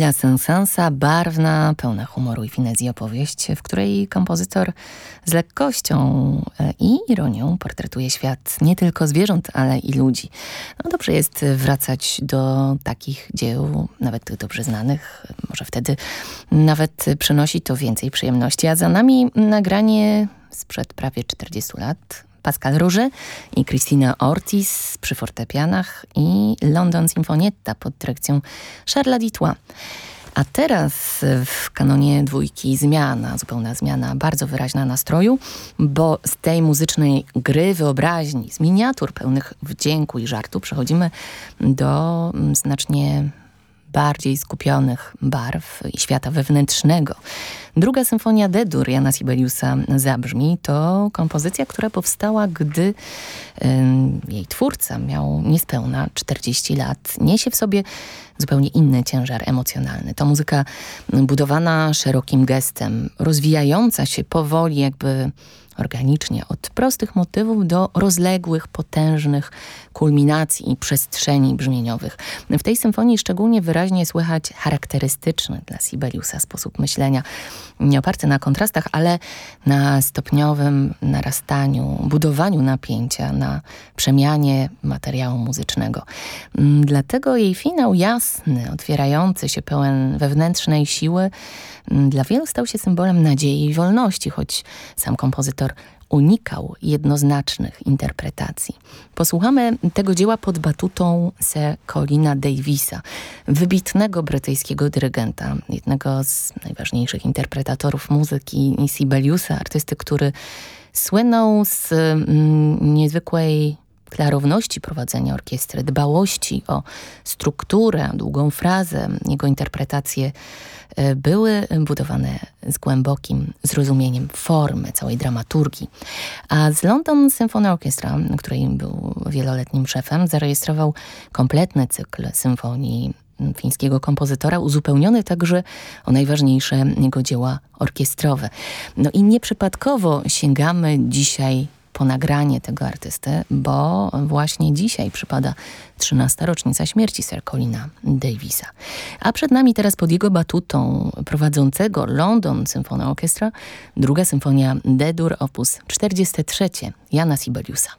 Kamila Sensansa, barwna, pełna humoru i finezji opowieść, w której kompozytor z lekkością e, i ironią portretuje świat nie tylko zwierząt, ale i ludzi. No dobrze jest wracać do takich dzieł, nawet dobrze znanych, może wtedy nawet przynosi to więcej przyjemności. A za nami nagranie sprzed prawie 40 lat, Pascal Róży i Christina Ortiz przy fortepianach i London Sinfonietta pod dyrekcją Charlesa Ditois. A teraz w kanonie dwójki zmiana, zupełna zmiana, bardzo wyraźna nastroju, bo z tej muzycznej gry wyobraźni, z miniatur pełnych wdzięku i żartu przechodzimy do mm, znacznie bardziej skupionych barw i świata wewnętrznego. Druga symfonia D-dur Jana Sibeliusa zabrzmi. To kompozycja, która powstała, gdy jej twórca miał niespełna 40 lat. Niesie w sobie zupełnie inny ciężar emocjonalny. To muzyka budowana szerokim gestem, rozwijająca się powoli, jakby organicznie, od prostych motywów do rozległych, potężnych kulminacji i przestrzeni brzmieniowych. W tej symfonii szczególnie wyraźnie słychać charakterystyczny dla Sibeliusa sposób myślenia, nie oparty na kontrastach, ale na stopniowym narastaniu, budowaniu napięcia, na przemianie materiału muzycznego. Dlatego jej finał jasny, otwierający się, pełen wewnętrznej siły, dla wielu stał się symbolem nadziei i wolności, choć sam kompozytor unikał jednoznacznych interpretacji. Posłuchamy tego dzieła pod batutą Sir Colina Davisa, wybitnego brytyjskiego dyrygenta, jednego z najważniejszych interpretatorów muzyki Sibeliusa, artysty, który słynął z mm, niezwykłej klarowności prowadzenia orkiestry, dbałości o strukturę, długą frazę, jego interpretacje e, były budowane z głębokim zrozumieniem formy, całej dramaturgii. A z London Symphony Orchestra, której był wieloletnim szefem, zarejestrował kompletny cykl symfonii fińskiego kompozytora, uzupełniony także o najważniejsze jego dzieła orkiestrowe. No i nieprzypadkowo sięgamy dzisiaj po nagranie tego artysty, bo właśnie dzisiaj przypada 13. rocznica śmierci Sir Colina Davisa. A przed nami teraz pod jego batutą prowadzącego London Symphony Orchestra druga symfonia D-dur op. 43 Jana Sibeliusa.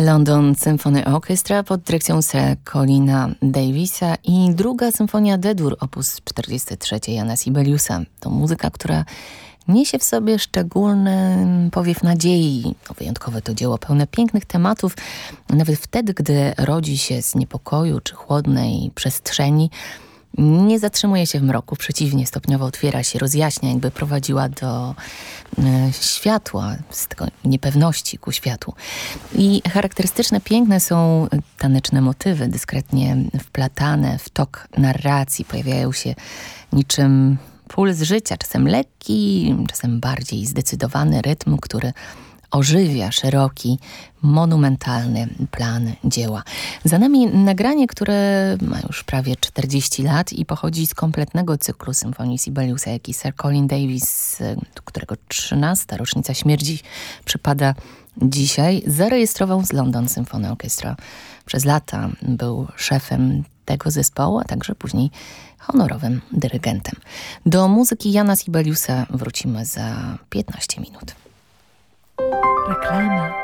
London Symphony Orchestra pod dyrekcją Sir Colina Davisa i druga symfonia D-dur op. 43 Jana Sibeliusa. To muzyka, która niesie w sobie szczególny powiew nadziei. To wyjątkowe to dzieło pełne pięknych tematów, nawet wtedy, gdy rodzi się z niepokoju czy chłodnej przestrzeni, nie zatrzymuje się w mroku, przeciwnie, stopniowo otwiera się, rozjaśnia, jakby prowadziła do e, światła, z tego niepewności ku światu. I charakterystyczne, piękne są taneczne motywy, dyskretnie wplatane w tok narracji, pojawiają się niczym puls życia, czasem lekki, czasem bardziej zdecydowany rytm, który ożywia szeroki, monumentalny plan dzieła. Za nami nagranie, które ma już prawie 40 lat i pochodzi z kompletnego cyklu symfonii Sibeliusa, jaki Sir Colin Davis, którego 13. rocznica śmierci przypada dzisiaj, zarejestrował z London Symphony Orchestra. Przez lata był szefem tego zespołu, a także później honorowym dyrygentem. Do muzyki Jana Sibeliusa wrócimy za 15 minut. Reklama.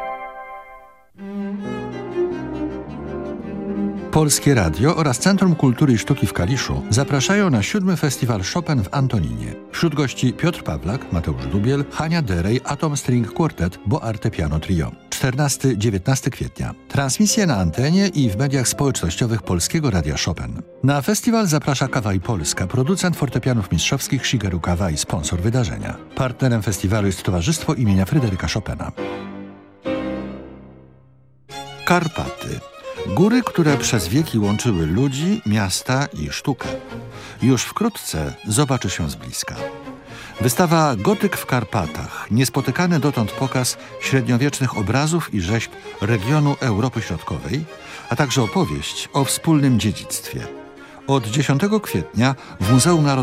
Polskie Radio oraz Centrum Kultury i Sztuki w Kaliszu zapraszają na siódmy festiwal Chopin w Antoninie. Wśród gości Piotr Pawlak, Mateusz Dubiel, Hania Derej, Atom String Quartet, Bo Arte Piano Trio. 14-19 kwietnia. Transmisje na antenie i w mediach społecznościowych Polskiego Radia Chopin. Na festiwal zaprasza Kawaj Polska, producent fortepianów mistrzowskich Shigeru Kawa i sponsor wydarzenia. Partnerem festiwalu jest Towarzystwo imienia Fryderyka Chopina. Karpaty. Góry, które przez wieki łączyły ludzi, miasta i sztukę. Już wkrótce zobaczy się z bliska. Wystawa Gotyk w Karpatach, niespotykany dotąd pokaz średniowiecznych obrazów i rzeźb regionu Europy Środkowej, a także opowieść o wspólnym dziedzictwie. Od 10 kwietnia w Muzeum Narodowym